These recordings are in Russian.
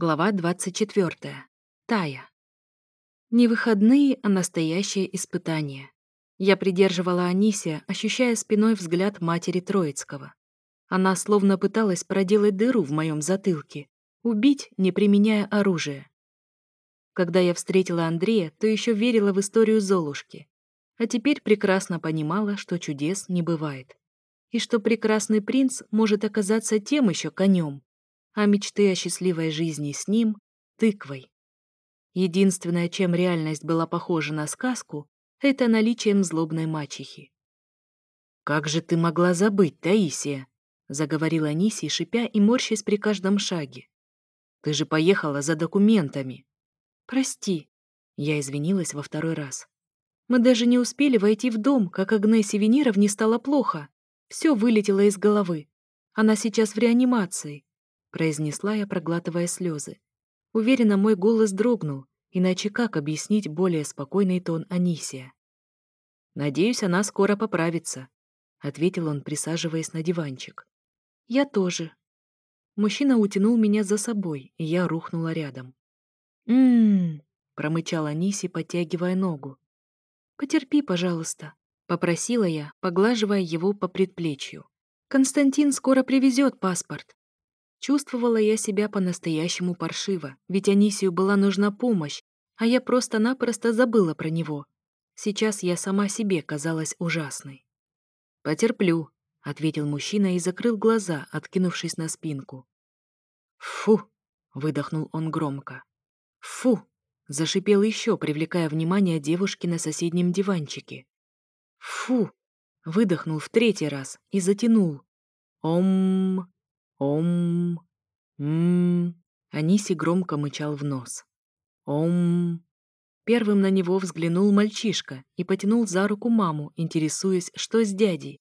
Глава 24. Тая. Не выходные, а настоящее испытание. Я придерживала Анисия, ощущая спиной взгляд матери Троицкого. Она словно пыталась проделать дыру в моем затылке, убить, не применяя оружие. Когда я встретила Андрея, то еще верила в историю Золушки. А теперь прекрасно понимала, что чудес не бывает. И что прекрасный принц может оказаться тем еще конем, а мечты о счастливой жизни с ним — тыквой. Единственное, чем реальность была похожа на сказку, это наличием злобной мачехи. «Как же ты могла забыть, Таисия?» — заговорила Ниси, шипя и морщась при каждом шаге. «Ты же поехала за документами». «Прости», — я извинилась во второй раз. «Мы даже не успели войти в дом, как Агнессе Венеровне стало плохо. Все вылетело из головы. Она сейчас в реанимации. — произнесла я, проглатывая слезы. Уверена, мой голос дрогнул, иначе как объяснить более спокойный тон Анисия? «Надеюсь, она скоро поправится», — ответил он, присаживаясь на диванчик. «Я тоже». Мужчина утянул меня за собой, и я рухнула рядом. «М-м-м», промычал Аниси, подтягивая ногу. «Потерпи, пожалуйста», — попросила я, поглаживая его по предплечью. «Константин скоро привезет паспорт». Чувствовала я себя по-настоящему паршиво, ведь Анисию была нужна помощь, а я просто-напросто забыла про него. Сейчас я сама себе казалась ужасной. «Потерплю», — ответил мужчина и закрыл глаза, откинувшись на спинку. «Фу!» — выдохнул он громко. «Фу!» — зашипел еще, привлекая внимание девушки на соседнем диванчике. «Фу!» — выдохнул в третий раз и затянул. «Ом!» Ом. М. Аниси громко мычал в нос. Ом. Первым на него взглянул мальчишка и потянул за руку маму, интересуясь, что с дядей.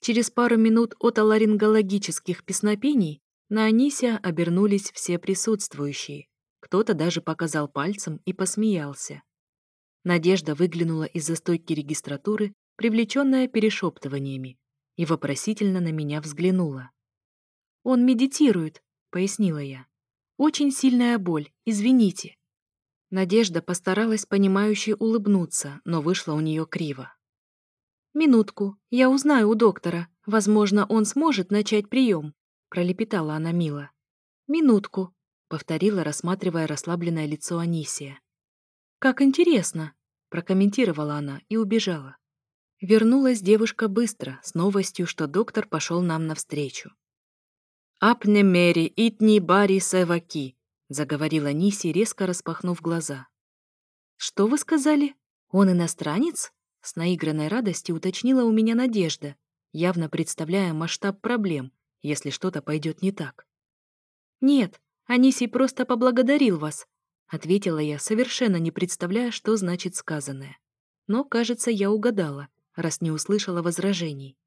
Через пару минут от ларингологических песнопений на Анися обернулись все присутствующие. Кто-то даже показал пальцем и посмеялся. Надежда выглянула из-за стойки регистратуры, привлеченная перешептываниями, и вопросительно на меня взглянула. «Он медитирует», — пояснила я. «Очень сильная боль, извините». Надежда постаралась понимающе улыбнуться, но вышла у нее криво. «Минутку, я узнаю у доктора. Возможно, он сможет начать прием», — пролепетала она мило. «Минутку», — повторила, рассматривая расслабленное лицо Анисия. «Как интересно», — прокомментировала она и убежала. Вернулась девушка быстро, с новостью, что доктор пошел нам навстречу. «Апнемери, итни бари севаки», — заговорила Ниси, резко распахнув глаза. «Что вы сказали? Он иностранец?» С наигранной радостью уточнила у меня Надежда, явно представляя масштаб проблем, если что-то пойдет не так. «Нет, Аниси просто поблагодарил вас», — ответила я, совершенно не представляя, что значит сказанное. Но, кажется, я угадала, раз не услышала возражений.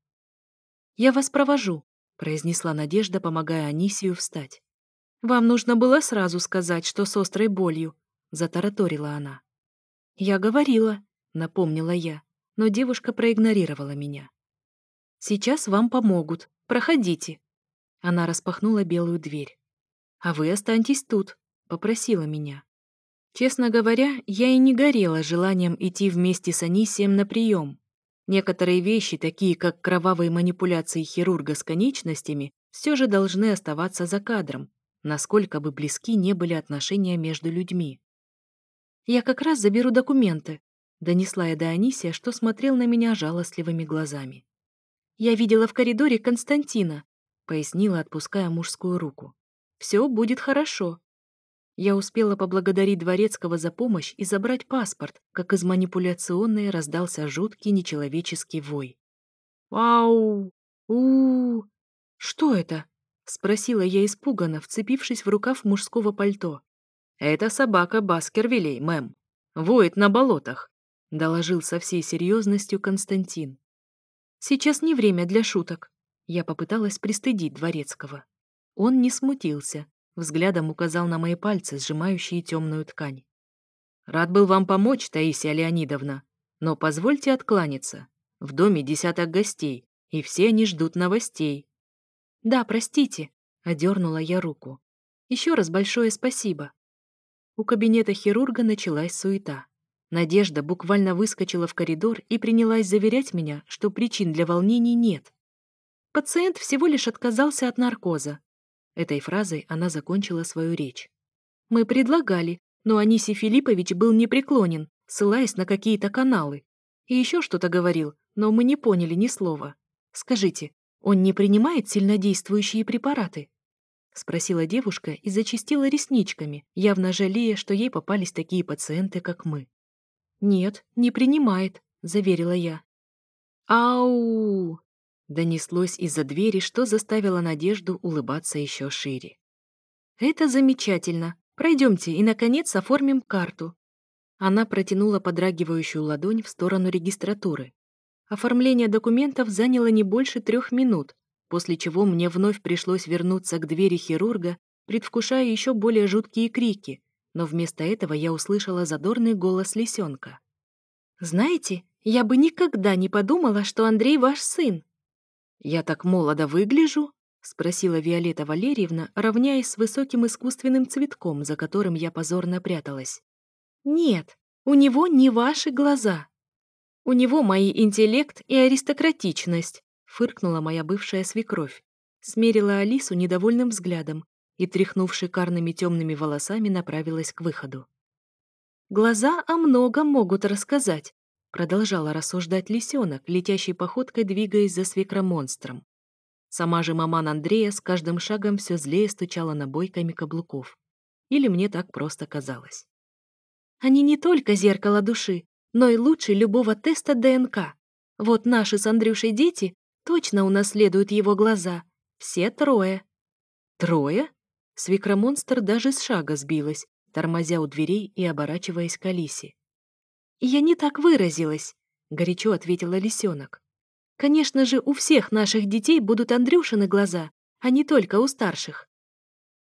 «Я вас провожу», произнесла Надежда, помогая Анисию встать. «Вам нужно было сразу сказать, что с острой болью», — затараторила она. «Я говорила», — напомнила я, но девушка проигнорировала меня. «Сейчас вам помогут. Проходите». Она распахнула белую дверь. «А вы останьтесь тут», — попросила меня. Честно говоря, я и не горела желанием идти вместе с Анисием на прием, Некоторые вещи, такие как кровавые манипуляции хирурга с конечностями, все же должны оставаться за кадром, насколько бы близки не были отношения между людьми. «Я как раз заберу документы», — донесла я до Анисия, что смотрел на меня жалостливыми глазами. «Я видела в коридоре Константина», — пояснила, отпуская мужскую руку. «Все будет хорошо. Я успела поблагодарить Дворецкого за помощь и забрать паспорт, как из манипуляционной раздался жуткий нечеловеческий вой. Ау, у Что это?» — спросила я испуганно, вцепившись в рукав мужского пальто. «Это собака Баскервилей, мэм. Воет на болотах», — доложил со всей серьезностью Константин. «Сейчас не время для шуток», — я попыталась пристыдить Дворецкого. Он не смутился, Взглядом указал на мои пальцы, сжимающие темную ткань. «Рад был вам помочь, Таисия Леонидовна, но позвольте откланяться. В доме десяток гостей, и все они ждут новостей». «Да, простите», — одернула я руку. «Еще раз большое спасибо». У кабинета хирурга началась суета. Надежда буквально выскочила в коридор и принялась заверять меня, что причин для волнений нет. Пациент всего лишь отказался от наркоза. Этой фразой она закончила свою речь. «Мы предлагали, но Аниси Филиппович был непреклонен, ссылаясь на какие-то каналы. И еще что-то говорил, но мы не поняли ни слова. Скажите, он не принимает сильнодействующие препараты?» Спросила девушка и зачистила ресничками, явно жалея, что ей попались такие пациенты, как мы. «Нет, не принимает», — заверила я. «Ау!» Донеслось из-за двери, что заставило Надежду улыбаться еще шире. «Это замечательно. Пройдемте и, наконец, оформим карту». Она протянула подрагивающую ладонь в сторону регистратуры. Оформление документов заняло не больше трех минут, после чего мне вновь пришлось вернуться к двери хирурга, предвкушая еще более жуткие крики, но вместо этого я услышала задорный голос лисенка. «Знаете, я бы никогда не подумала, что Андрей ваш сын!» «Я так молодо выгляжу?» — спросила Виолетта Валерьевна, равняясь с высоким искусственным цветком, за которым я позорно пряталась. «Нет, у него не ваши глаза. У него мои интеллект и аристократичность», — фыркнула моя бывшая свекровь. Смерила Алису недовольным взглядом и, тряхнув шикарными темными волосами, направилась к выходу. «Глаза о многом могут рассказать, Продолжала рассуждать лисенок, летящей походкой двигаясь за свекромонстром. Сама же маман Андрея с каждым шагом все злее стучала набойками каблуков. Или мне так просто казалось. Они не только зеркало души, но и лучше любого теста ДНК. Вот наши с Андрюшей дети точно унаследуют его глаза. Все трое. Трое? Свекромонстр даже с шага сбилась, тормозя у дверей и оборачиваясь к Алисе. «Я не так выразилась», — горячо ответила лисенок. «Конечно же, у всех наших детей будут Андрюшины глаза, а не только у старших».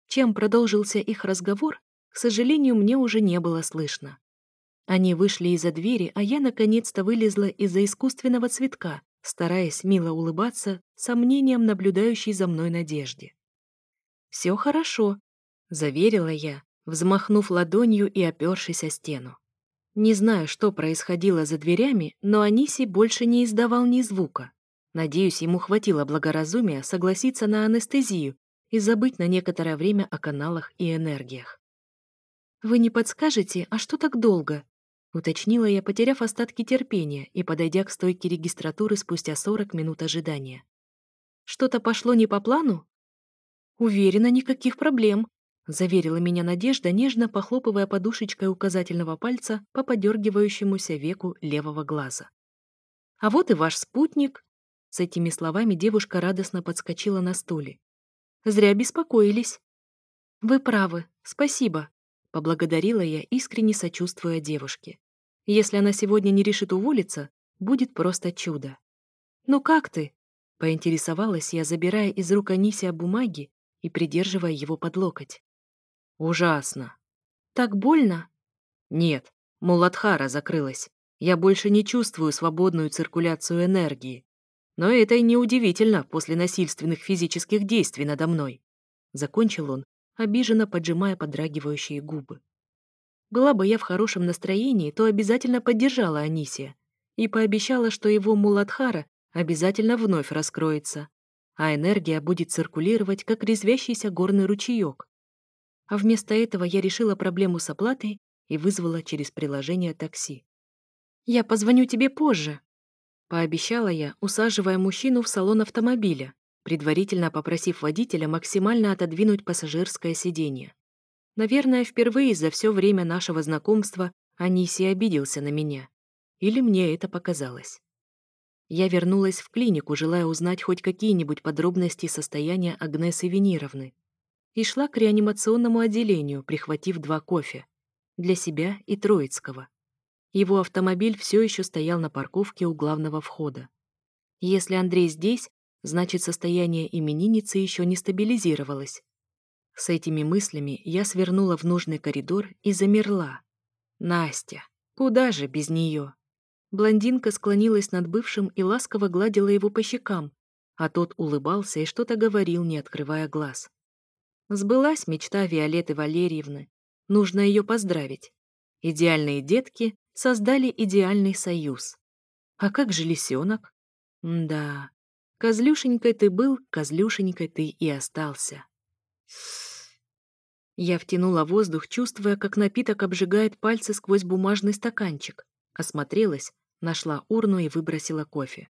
Чем продолжился их разговор, к сожалению, мне уже не было слышно. Они вышли из-за двери, а я наконец-то вылезла из-за искусственного цветка, стараясь мило улыбаться, сомнением наблюдающей за мной надежде. «Все хорошо», — заверила я, взмахнув ладонью и опёршись о стену. Не знаю, что происходило за дверями, но Аниси больше не издавал ни звука. Надеюсь, ему хватило благоразумия согласиться на анестезию и забыть на некоторое время о каналах и энергиях. «Вы не подскажете, а что так долго?» Уточнила я, потеряв остатки терпения и подойдя к стойке регистратуры спустя 40 минут ожидания. «Что-то пошло не по плану?» «Уверена, никаких проблем», Заверила меня Надежда, нежно похлопывая подушечкой указательного пальца по подергивающемуся веку левого глаза. «А вот и ваш спутник!» С этими словами девушка радостно подскочила на стуле. «Зря беспокоились!» «Вы правы, спасибо!» Поблагодарила я, искренне сочувствуя девушке. «Если она сегодня не решит уволиться, будет просто чудо!» «Ну как ты?» Поинтересовалась я, забирая из рук Анисия бумаги и придерживая его под локоть. Ужасно. Так больно? Нет, Муладхара закрылась. Я больше не чувствую свободную циркуляцию энергии. Но это и не удивительно после насильственных физических действий надо мной. Закончил он, обиженно поджимая подрагивающие губы. Была бы я в хорошем настроении, то обязательно поддержала Анисия и пообещала, что его Муладхара обязательно вновь раскроется, а энергия будет циркулировать, как резвящийся горный ручеек, а вместо этого я решила проблему с оплатой и вызвала через приложение такси. «Я позвоню тебе позже», — пообещала я, усаживая мужчину в салон автомобиля, предварительно попросив водителя максимально отодвинуть пассажирское сиденье. Наверное, впервые за все время нашего знакомства Аниси обиделся на меня. Или мне это показалось. Я вернулась в клинику, желая узнать хоть какие-нибудь подробности состояния Агнесы Венеровны и шла к реанимационному отделению, прихватив два кофе. Для себя и Троицкого. Его автомобиль все еще стоял на парковке у главного входа. Если Андрей здесь, значит, состояние именинницы еще не стабилизировалось. С этими мыслями я свернула в нужный коридор и замерла. Настя. Куда же без нее? Блондинка склонилась над бывшим и ласково гладила его по щекам, а тот улыбался и что-то говорил, не открывая глаз. Сбылась мечта Виолетты Валерьевны. Нужно ее поздравить. Идеальные детки создали идеальный союз. А как же лисенок? Да, козлюшенькой ты был, козлюшенькой ты и остался. Я втянула воздух, чувствуя, как напиток обжигает пальцы сквозь бумажный стаканчик. Осмотрелась, нашла урну и выбросила кофе.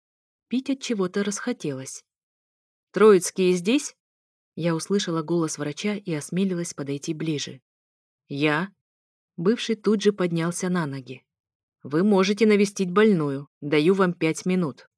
Пить от чего-то расхотелось. «Троицкие здесь?» Я услышала голос врача и осмелилась подойти ближе. «Я?» Бывший тут же поднялся на ноги. «Вы можете навестить больную. Даю вам пять минут».